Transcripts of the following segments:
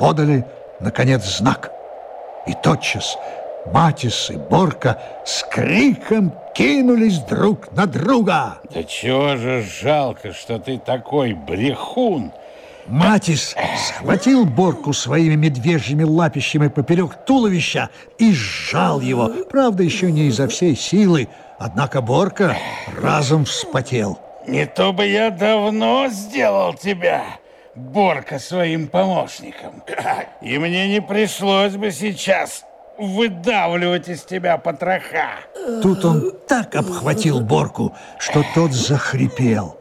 подали, наконец, знак. И тотчас Матис и Борка с криком кинулись друг на друга. Да чего же жалко, что ты такой брехун. Матис схватил Борку своими медвежьими лапищами поперек туловища и сжал его. Правда, еще не изо всей силы, однако Борка разом вспотел. Не то бы я давно сделал тебя, Борка, своим помощником. И мне не пришлось бы сейчас выдавливать из тебя потроха. Тут он так обхватил Борку, что тот захрипел.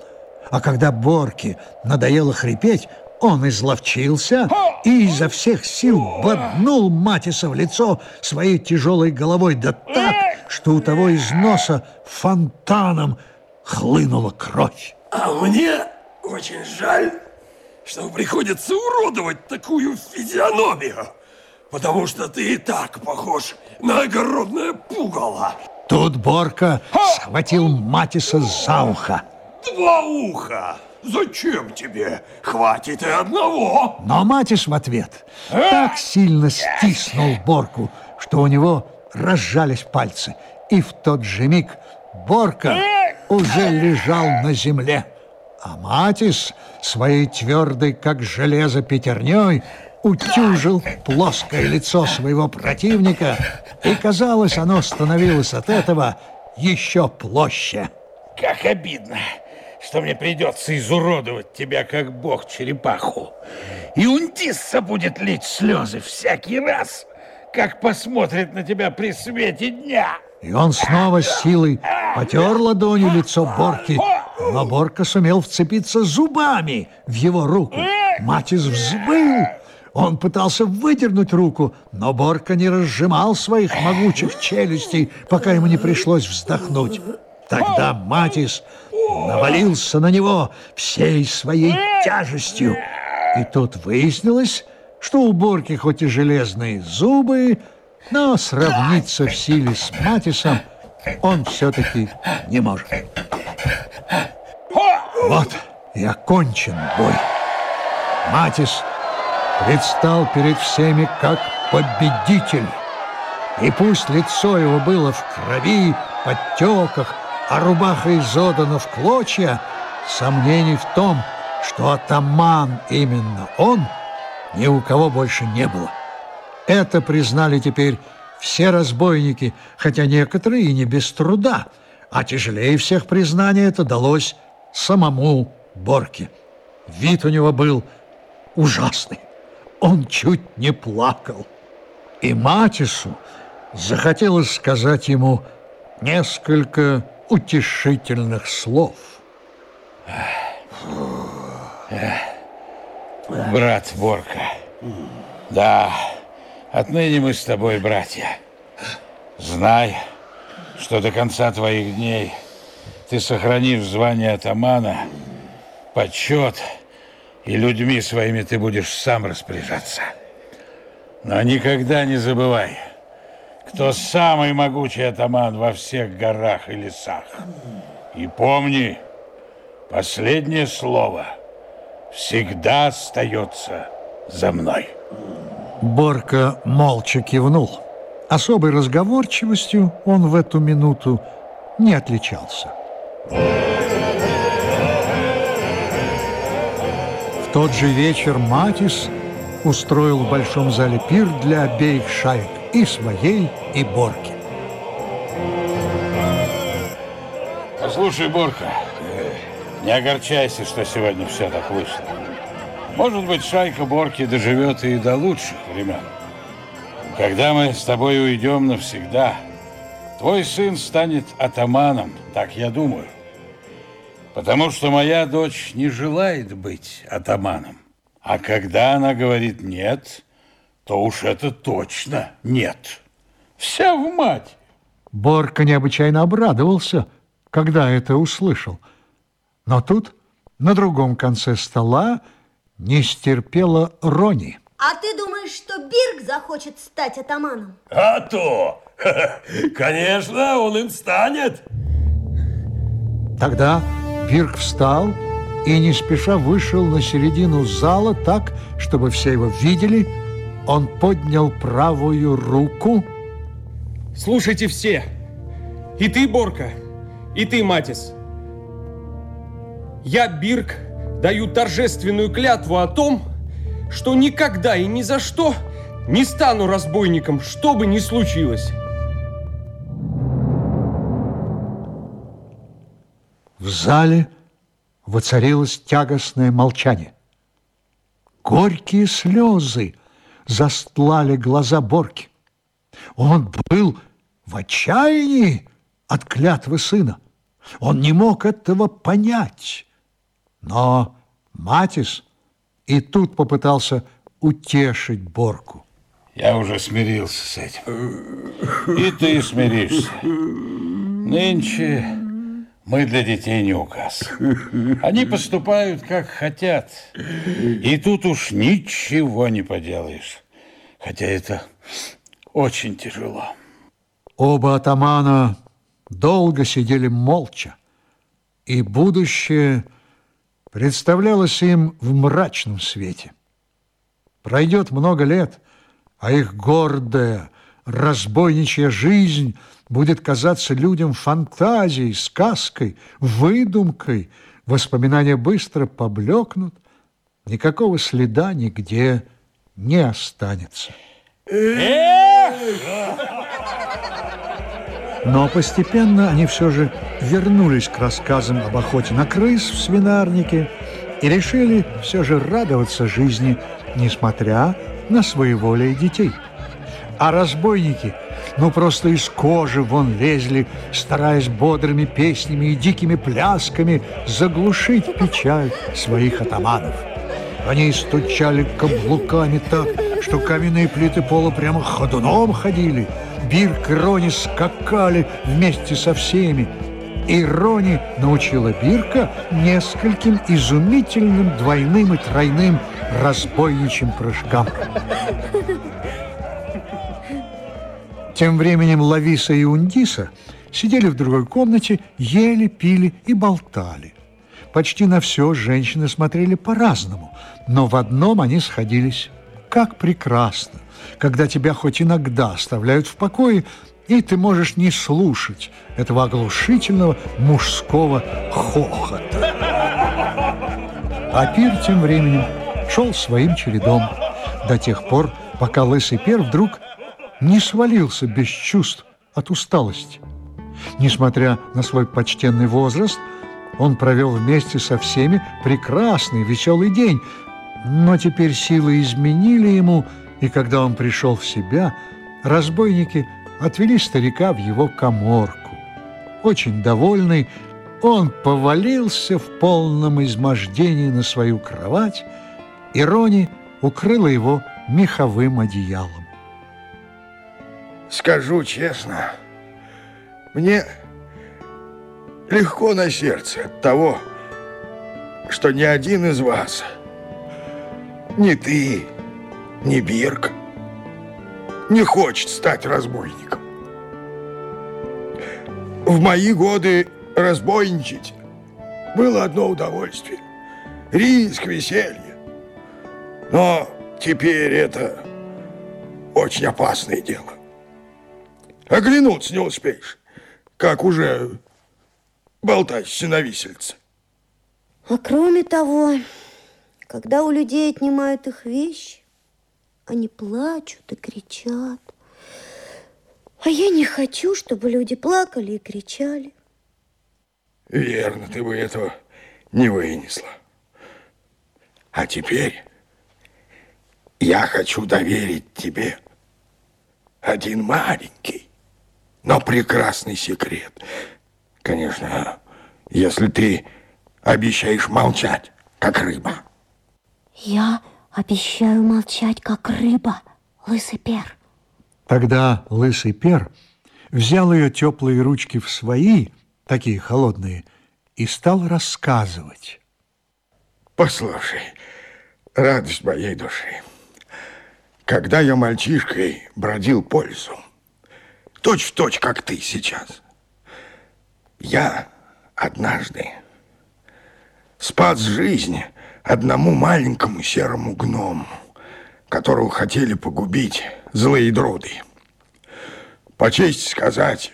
А когда Борке надоело хрипеть, он изловчился и изо всех сил боднул Матиса в лицо своей тяжелой головой, да так, что у того из носа фонтаном хлынула кровь. А мне очень жаль, что приходится уродовать такую физиономию, потому что ты и так похож на огородное пугало. Тут Борка схватил Матиса за ухо. Два уха! Зачем тебе? Хватит и одного. Но Матис в ответ так сильно стиснул Борку, что у него разжались пальцы. И в тот же миг Борка уже лежал на земле. А Матис своей твердой, как железо, пятерней утюжил плоское лицо своего противника, и, казалось, оно становилось от этого еще площе. Как обидно, что мне придется изуродовать тебя, как бог-черепаху. И Унтисса будет лить слезы всякий раз, как посмотрит на тебя при свете дня. И он снова с силой потер ладонью лицо Борки, но Борка сумел вцепиться зубами в его руку. Матис взбыл. Он пытался выдернуть руку, но Борка не разжимал своих могучих челюстей, пока ему не пришлось вздохнуть. Тогда Матис навалился на него всей своей тяжестью. И тут выяснилось, что у Борки хоть и железные зубы, но сравниться в силе с Матисом он все-таки не может. Вот и окончен бой. Матис предстал перед всеми как победитель. И пусть лицо его было в крови, подтеках, а рубаха изодана в клочья, сомнений в том, что атаман именно он, ни у кого больше не было. Это признали теперь все разбойники, хотя некоторые и не без труда, а тяжелее всех признание это далось самому Борке. Вид у него был ужасный. Он чуть не плакал. И Матису захотелось сказать ему несколько утешительных слов. Брат Борка, да, отныне мы с тобой братья. Знай, что до конца твоих дней ты сохранишь звание атамана, почет, и людьми своими ты будешь сам распоряжаться. Но никогда не забывай, кто самый могучий атаман во всех горах и лесах. И помни, последнее слово всегда остается за мной. Борка молча кивнул. Особой разговорчивостью он в эту минуту не отличался. В тот же вечер Матис устроил в большом зале пир для обеих шаек, и своей, и Борки. Послушай, Борка, не огорчайся, что сегодня все так вышло. Может быть, шайка Борки доживет и до лучших времен. Когда мы с тобой уйдем навсегда, твой сын станет атаманом, так я думаю. Потому что моя дочь не желает быть атаманом. А когда она говорит «нет», то уж это точно «нет». Вся в мать. Борка необычайно обрадовался, когда это услышал. Но тут, на другом конце стола, не стерпела Рони. А ты думаешь, что Бирк захочет стать атаманом? А то! Конечно, он им станет. Тогда Бирк встал и не спеша вышел на середину зала так, чтобы все его видели. Он поднял правую руку. Слушайте все. И ты, Борка, и ты, Матис. Я, Бирк, даю торжественную клятву о том, что никогда и ни за что не стану разбойником, что бы ни случилось. В зале воцарилось тягостное молчание. Горькие слезы застлали глаза Борки. Он был в отчаянии от клятвы сына. Он не мог этого понять. Но Матис и тут попытался утешить Борку. Я уже смирился с этим. И ты смиришься. Нынче мы для детей не указ. Они поступают, как хотят. И тут уж ничего не поделаешь. Хотя это очень тяжело. Оба атамана долго сидели молча, и будущее представлялось им в мрачном свете. Пройдет много лет, а их гордая, разбойничья жизнь будет казаться людям фантазией, сказкой, выдумкой. Воспоминания быстро поблекнут, никакого следа нигде не останется. Но постепенно они все же вернулись к рассказам об охоте на крыс в свинарнике и решили все же радоваться жизни, несмотря на своеволие детей. А разбойники, ну просто из кожи вон лезли, стараясь бодрыми песнями и дикими плясками заглушить печаль своих атаманов. Они стучали каблуками так, что каменные плиты пола прямо ходуном ходили. Бирк и Рони скакали вместе со всеми. И Рони научила Бирка нескольким изумительным двойным и тройным разбойничьим прыжкам. Тем временем Лависа и Ундиса сидели в другой комнате, ели, пили и болтали. Почти на все женщины смотрели по-разному, но в одном они сходились. Как прекрасно, когда тебя хоть иногда оставляют в покое, и ты можешь не слушать этого оглушительного мужского хохота. А пир тем временем шел своим чередом до тех пор, пока Лысый Пер вдруг не свалился без чувств от усталости. Несмотря на свой почтенный возраст, он провел вместе со всеми прекрасный, веселый день, но теперь силы изменили ему, и когда он пришел в себя, разбойники отвели старика в его коморку. Очень довольный, он повалился в полном измождении на свою кровать, и Рони укрыла его меховым одеялом. Скажу честно, мне легко на сердце от того, что ни один из вас, ни ты, ни Бирк, не хочет стать разбойником. В мои годы разбойничать было одно удовольствие. Риск, веселье. Но теперь это очень опасное дело. Оглянуться не успеешь, как уже болтаешься на висельце. А кроме того, когда у людей отнимают их вещи, они плачут и кричат. А я не хочу, чтобы люди плакали и кричали. Верно, ты бы этого не вынесла. А теперь я хочу доверить тебе один маленький, но прекрасный секрет. Конечно, если ты обещаешь молчать, как рыба. Я обещаю молчать, как рыба, лысый пер. Тогда лысый пер взял ее теплые ручки в свои, такие холодные, и стал рассказывать. Послушай, радость моей души. Когда я мальчишкой бродил по лесу, точь в точь, как ты сейчас. Я однажды спас жизнь одному маленькому серому гному, которого хотели погубить злые друды. По чести сказать,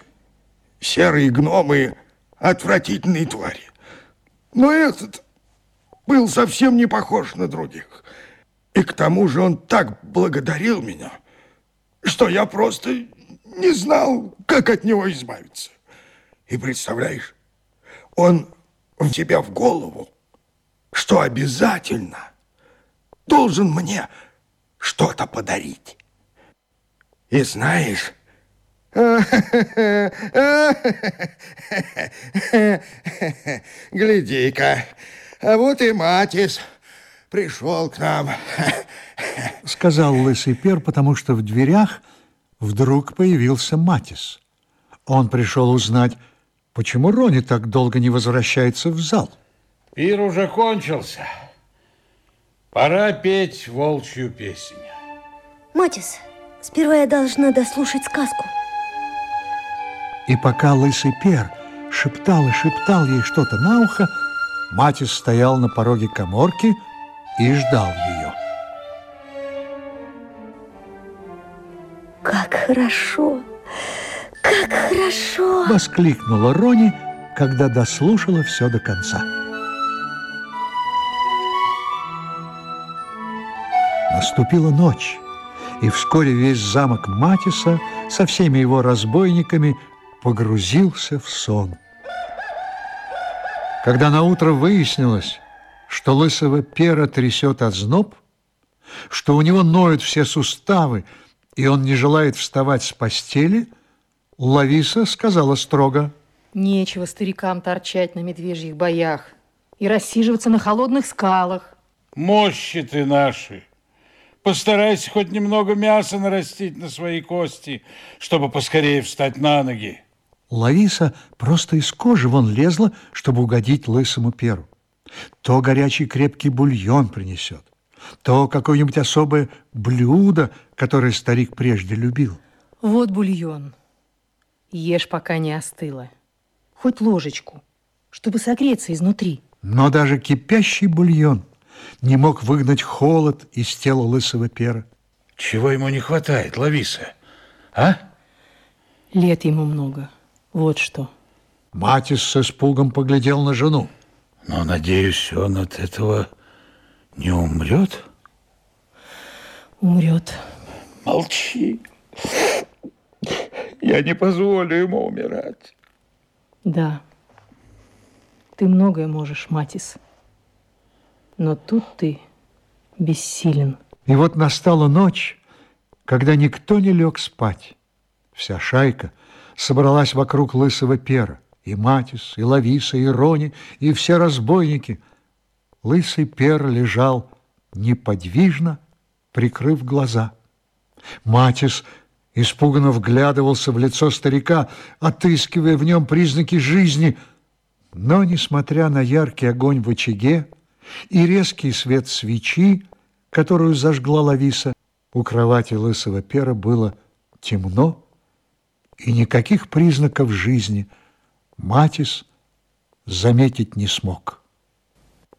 серые гномы – отвратительные твари. Но этот был совсем не похож на других. И к тому же он так благодарил меня, что я просто не знал, как от него избавиться. И представляешь, он в тебя в голову, что обязательно должен мне что-то подарить. И знаешь, гляди-ка, а вот и Матис пришел к нам. Сказал лысый пер, потому что в дверях вдруг появился Матис. Он пришел узнать, почему Рони так долго не возвращается в зал. Пир уже кончился. Пора петь волчью песнь. Матис, сперва я должна дослушать сказку. И пока лысый пер шептал и шептал ей что-то на ухо, Матис стоял на пороге коморки и ждал ее. Как хорошо, как хорошо. Воскликнула Рони, когда дослушала все до конца. Наступила ночь, и вскоре весь замок Матиса со всеми его разбойниками погрузился в сон. Когда наутро выяснилось, что лысого пера трясет озноб, что у него ноют все суставы, и он не желает вставать с постели, Лависа сказала строго. Нечего старикам торчать на медвежьих боях и рассиживаться на холодных скалах. Мощи ты наши. Постарайся хоть немного мяса нарастить на свои кости, чтобы поскорее встать на ноги. Лариса просто из кожи вон лезла, чтобы угодить лысому перу. То горячий крепкий бульон принесет, то какое-нибудь особое блюдо, которое старик прежде любил. Вот бульон. Ешь, пока не остыло. Хоть ложечку, чтобы согреться изнутри. Но даже кипящий бульон не мог выгнать холод из тела лысого пера. Чего ему не хватает, Лависа? А? Лет ему много. Вот что. Матис с испугом поглядел на жену. Но, надеюсь, он от этого не умрет? Умрет. Молчи. Я не позволю ему умирать. Да. Ты многое можешь, Матис. Но тут ты бессилен. И вот настала ночь, когда никто не лег спать. Вся шайка собралась вокруг лысого пера. И Матис, и Лависа, и Рони, и все разбойники. Лысый пер лежал неподвижно, прикрыв глаза. Матис испуганно вглядывался в лицо старика, отыскивая в нем признаки жизни. Но, несмотря на яркий огонь в очаге и резкий свет свечи, которую зажгла Лависа, у кровати лысого пера было темно, и никаких признаков жизни Матис заметить не смог.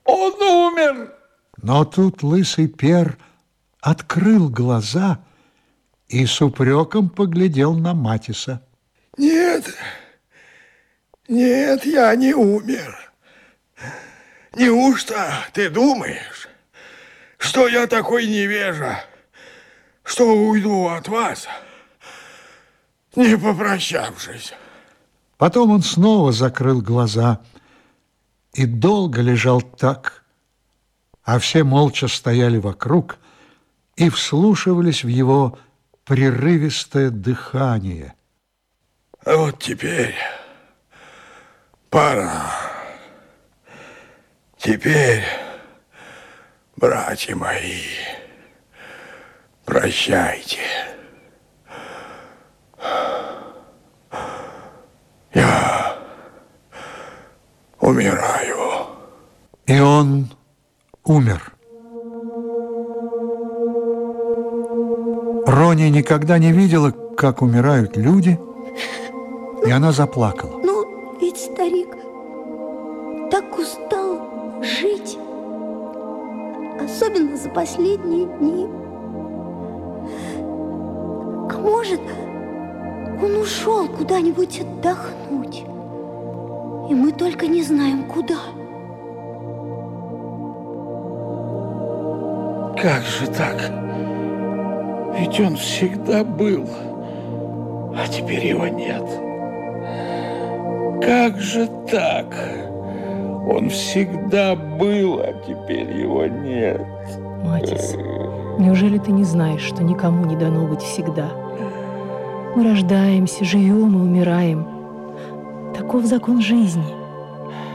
Он умер! Но тут лысый пер открыл глаза и с упреком поглядел на Матиса. Нет, нет, я не умер. Неужто ты думаешь, что я такой невежа, что уйду от вас, не попрощавшись? Потом он снова закрыл глаза и долго лежал так, а все молча стояли вокруг и вслушивались в его прерывистое дыхание. А вот теперь пора. Теперь, братья мои, прощайте. Я умираю. И он умер. Рони никогда не видела, как умирают люди, и она заплакала. Куда-нибудь отдохнуть. И мы только не знаем, куда. Как же так? Ведь он всегда был, а теперь его нет. Как же так? Он всегда был, а теперь его нет. Матис, неужели ты не знаешь, что никому не дано быть всегда? Мы рождаемся, живем и умираем. Таков закон жизни.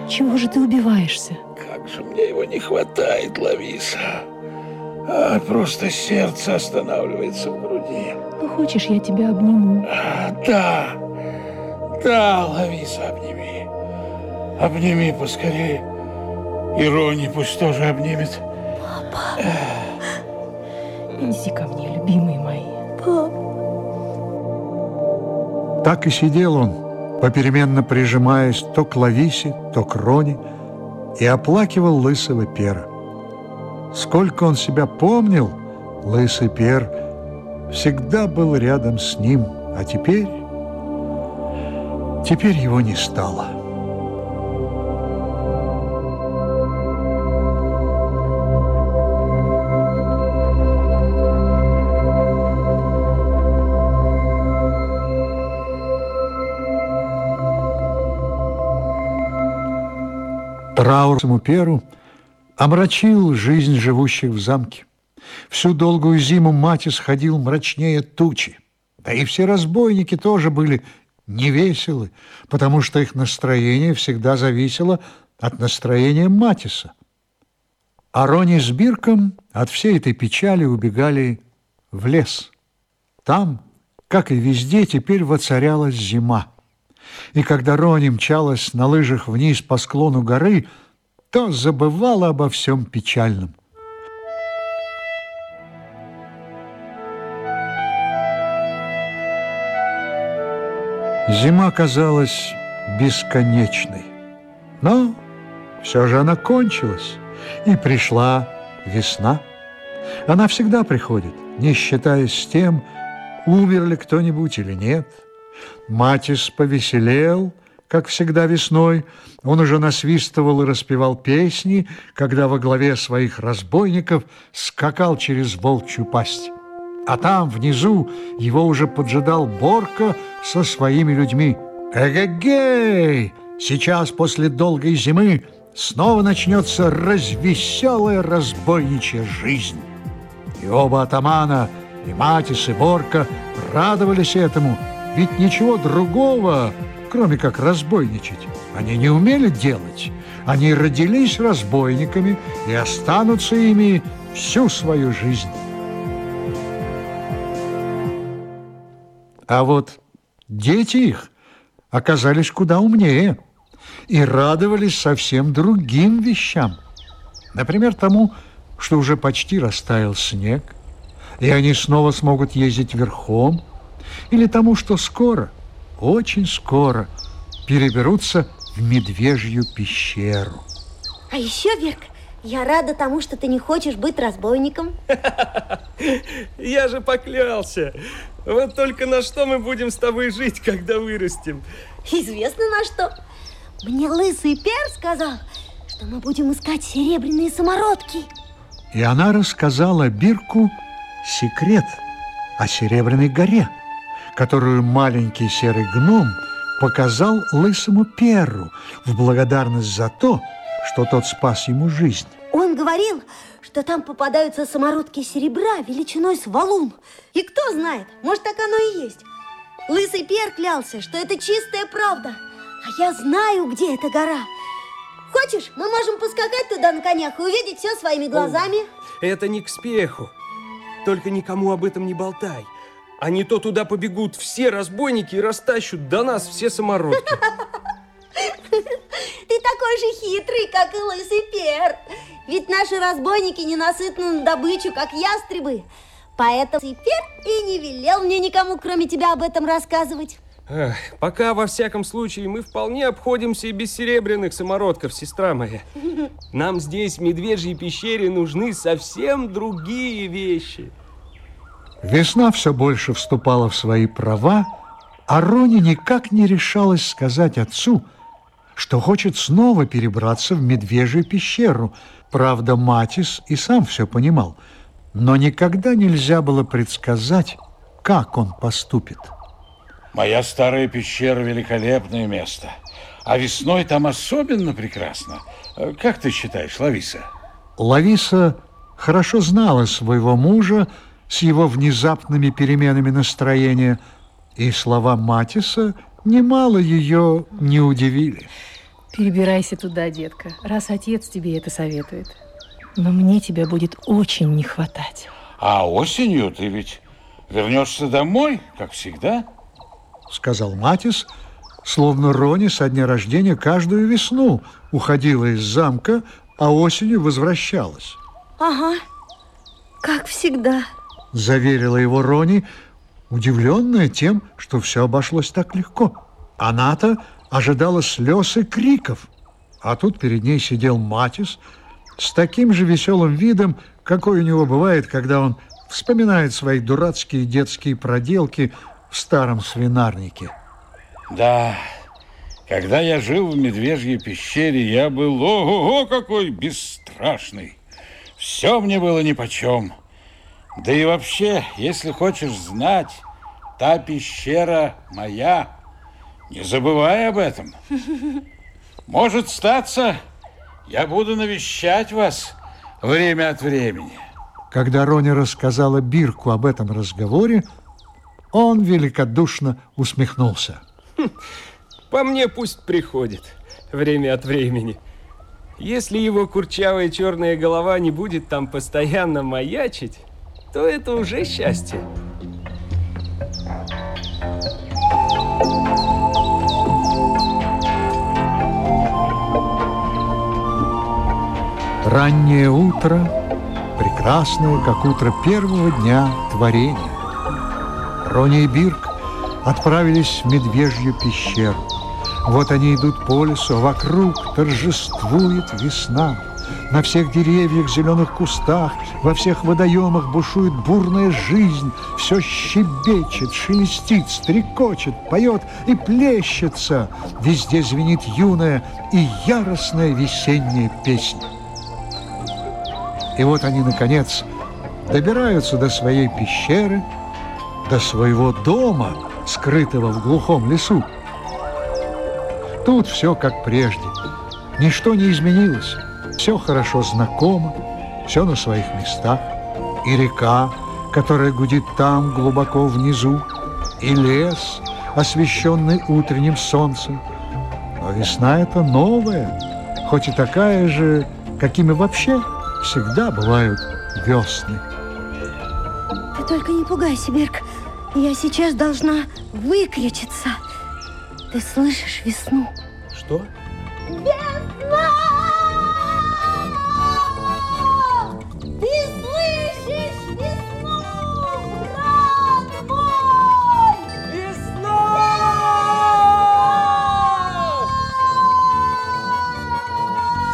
Чего же ты убиваешься? Как же мне его не хватает, Лависа. А, просто сердце останавливается в груди. Ну, хочешь, я тебя обниму? А, да, да, Лависа, обними. Обними поскорее. И Рони пусть тоже обнимет. Иди ко мне, любимые мои. Так и сидел он, попеременно прижимаясь то к Лависе, то к Роне, и оплакивал лысого пера. Сколько он себя помнил, лысый пер всегда был рядом с ним, а теперь... Теперь его не стало. Траур самому перу омрачил жизнь живущих в замке. Всю долгую зиму мать исходил мрачнее тучи. Да и все разбойники тоже были невеселы, потому что их настроение всегда зависело от настроения Матиса. А Рони с Бирком от всей этой печали убегали в лес. Там, как и везде, теперь воцарялась зима. И когда Рони мчалась на лыжах вниз по склону горы, то забывала обо всем печальном. Зима казалась бесконечной, но все же она кончилась, и пришла весна. Она всегда приходит, не считаясь с тем, умер ли кто-нибудь или нет. Матис повеселел, как всегда весной. Он уже насвистывал и распевал песни, когда во главе своих разбойников скакал через волчью пасть. А там, внизу, его уже поджидал Борка со своими людьми. Эгегей! Сейчас, после долгой зимы, снова начнется развеселая разбойничья жизнь. И оба атамана, и Матис, и Борка радовались этому, ведь ничего другого, кроме как разбойничать, они не умели делать. Они родились разбойниками и останутся ими всю свою жизнь. А вот дети их оказались куда умнее и радовались совсем другим вещам. Например, тому, что уже почти растаял снег, и они снова смогут ездить верхом, или тому, что скоро, очень скоро переберутся в медвежью пещеру. А еще, Верк, я рада тому, что ты не хочешь быть разбойником. Я же поклялся. Вот только на что мы будем с тобой жить, когда вырастем? Известно на что. Мне лысый пер сказал, что мы будем искать серебряные самородки. И она рассказала Бирку секрет о Серебряной горе, которую маленький серый гном показал лысому перу в благодарность за то, что тот спас ему жизнь. Он говорил, что там попадаются самородки серебра величиной с валун. И кто знает, может, так оно и есть. Лысый Пер клялся, что это чистая правда. А я знаю, где эта гора. Хочешь, мы можем поскакать туда на конях и увидеть все своими глазами? Это не к спеху. Только никому об этом не болтай. А не то туда побегут все разбойники и растащут до нас все самородки. Ты такой же хитрый, как и лысый пер. Ведь наши разбойники ненасытны на добычу, как ястребы. Поэтому и пер и не велел мне никому, кроме тебя, об этом рассказывать. Эх, пока, во всяком случае, мы вполне обходимся и без серебряных самородков, сестра моя. Нам здесь, в Медвежьей пещере, нужны совсем другие вещи. Весна все больше вступала в свои права, а Рони никак не решалась сказать отцу, что хочет снова перебраться в Медвежью пещеру. Правда, Матис и сам все понимал, но никогда нельзя было предсказать, как он поступит. Моя старая пещера – великолепное место. А весной там особенно прекрасно. Как ты считаешь, Лависа? Лависа хорошо знала своего мужа с его внезапными переменами настроения, и слова Матиса немало ее не удивили. Перебирайся туда, детка, раз отец тебе это советует. Но мне тебя будет очень не хватать. А осенью ты ведь вернешься домой, как всегда? Сказал Матис, словно Рони со дня рождения каждую весну уходила из замка, а осенью возвращалась. Ага, как всегда. Заверила его Рони, удивленная тем, что все обошлось так легко. Она-то ожидала слез и криков, а тут перед ней сидел Матис с таким же веселым видом, какой у него бывает, когда он вспоминает свои дурацкие детские проделки в старом свинарнике. Да, когда я жил в Медвежьей пещере, я был, ого-го, какой бесстрашный. Все мне было нипочем. Да и вообще, если хочешь знать, та пещера моя. Не забывай об этом. Может статься, я буду навещать вас время от времени. Когда Рони рассказала Бирку об этом разговоре, он великодушно усмехнулся. По мне пусть приходит время от времени. Если его курчавая черная голова не будет там постоянно маячить, то это уже счастье. Раннее утро, прекрасное, как утро первого дня творения. Рони и Бирк отправились в Медвежью пещеру. Вот они идут по лесу, а вокруг торжествует весна. На всех деревьях, зеленых кустах, во всех водоемах бушует бурная жизнь. Все щебечет, шелестит, стрекочет, поет и плещется. Везде звенит юная и яростная весенняя песня. И вот они, наконец, добираются до своей пещеры, до своего дома, скрытого в глухом лесу. Тут все как прежде. Ничто не изменилось. Все хорошо знакомо, все на своих местах. И река, которая гудит там, глубоко внизу, и лес, освещенный утренним солнцем. Но весна это новая, хоть и такая же, какими вообще всегда бывают весны. Ты только не пугайся, Бирк. Я сейчас должна выкричиться. Ты слышишь весну? Что? Весна!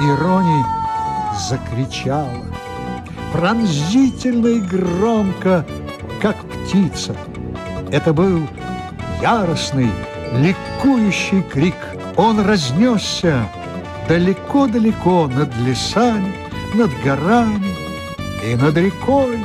И Рони закричала пронзительно и громко, как птица. Это был яростный, ликующий крик. Он разнесся далеко-далеко над лесами, над горами и над рекой.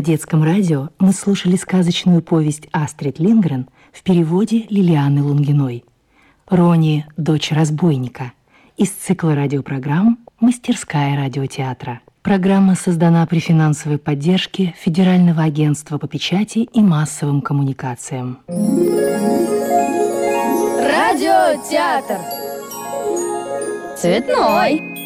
На детском радио мы слушали сказочную повесть Астрид Лингрен в переводе Лилианы Лунгиной. Рони – дочь разбойника. Из цикла радиопрограмм «Мастерская радиотеатра». Программа создана при финансовой поддержке Федерального агентства по печати и массовым коммуникациям. Радиотеатр. Цветной.